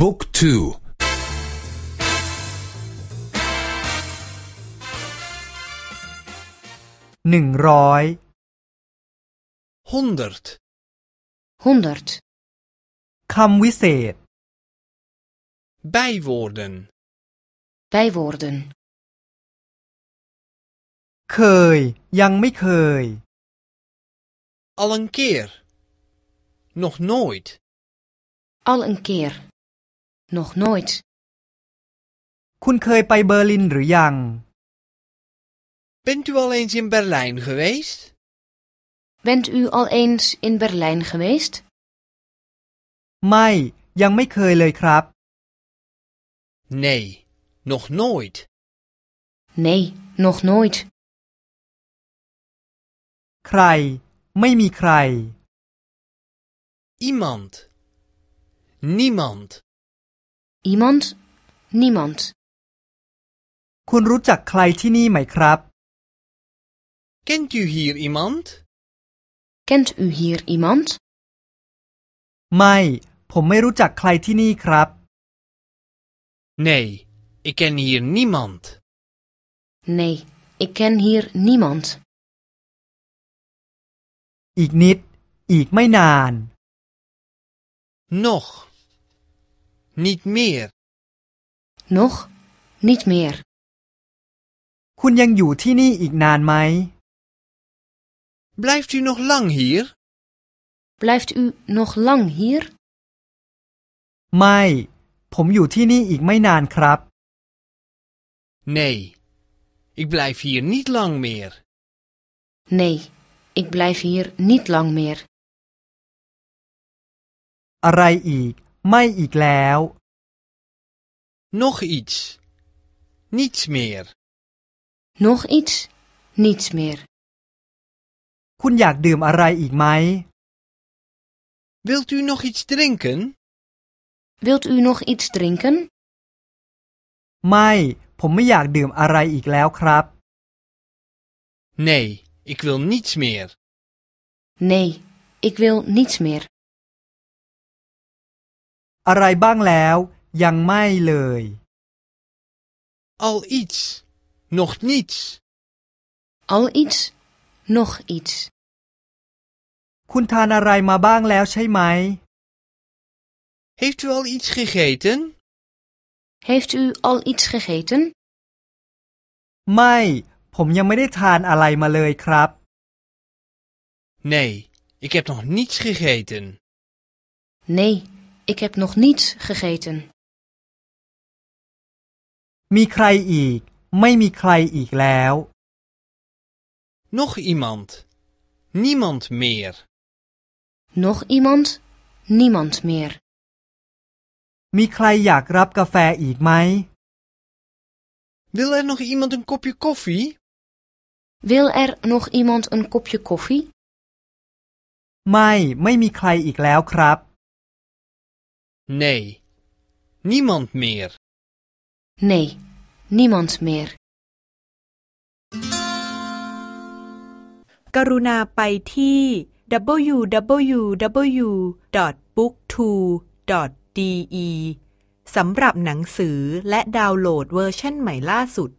บุ๊กทูหนึ่งร้อย honderd honderd คำวิเศษ bijwoorden bijwoorden เคย ยังไม่เคย al een keer nog nooit al een keer nog nooit คุณเคยไปเบอร์ลินหรือยัง bent u al eens in Berlijn geweest bent u al eens in Berlijn geweest ไม่ ยังไม่เคยเลยครับ nee nog nooit nee nog nooit ใคร ไม่มีใคร iemand niemand Iemand niemand คุณรู้จักใครที่นี่ไหมครับ kent u hier iemand kent u hier iemand ไม่ ผมไม่รู้จักใครที่นี่ครับ nee ik ken hier niemand nee ik ken hier niemand อีกนิด อีกไม่นาน nog niet meer nog niet meer คุณยังอยู่ที่นี่อีกนานไหม blijft u nog lang hier blijft u nog lang hier ไม่ ผมอยู่ที่นี่อีกไม่นานครับ nee ik blijf hier niet lang meer nee ik blijf hier niet lang meer อะไรอีก ไม่อีกแล้ว nog iets niets meer nog iets niets meer คุณอยากดื่มอะไรอีกไหม wilt u nog iets drinken wilt u nog iets drinken ไม่ ผมไม่อยากดื่มอะไรอีกแล้วครับ nee ik wil niets meer nee ik wil niets meer อะไรบ้างแล้ว ยังไม่เลย al iets nog niets al iets nog iets คุณทานอะไรมาบ้างแล้วใช่ไหม heeft u al iets gegeten heeft u al iets gegeten ไม่ ผมยังไม่ได้ทานอะไรมาเลยครับ nee ik heb nog niets gegeten nee ik heb nog niets gegeten มีใครอีก ไม่มีใครอีกแล้ว nog iemand niemand meer nog iemand niemand meer มีใครอยากรับกาแฟอีกไหม wil er nog iemand een kopje koffie wil er nog iemand een kopje koffie ไม่ ไม่มีใครอีกแล้วครับ Nee niemand meer nee niemand meer กรุณาไปที่ www.booktwo.de สำหรับหนังสือและดาวน์โหลดเวอร์ชันใหม่ล่าสุด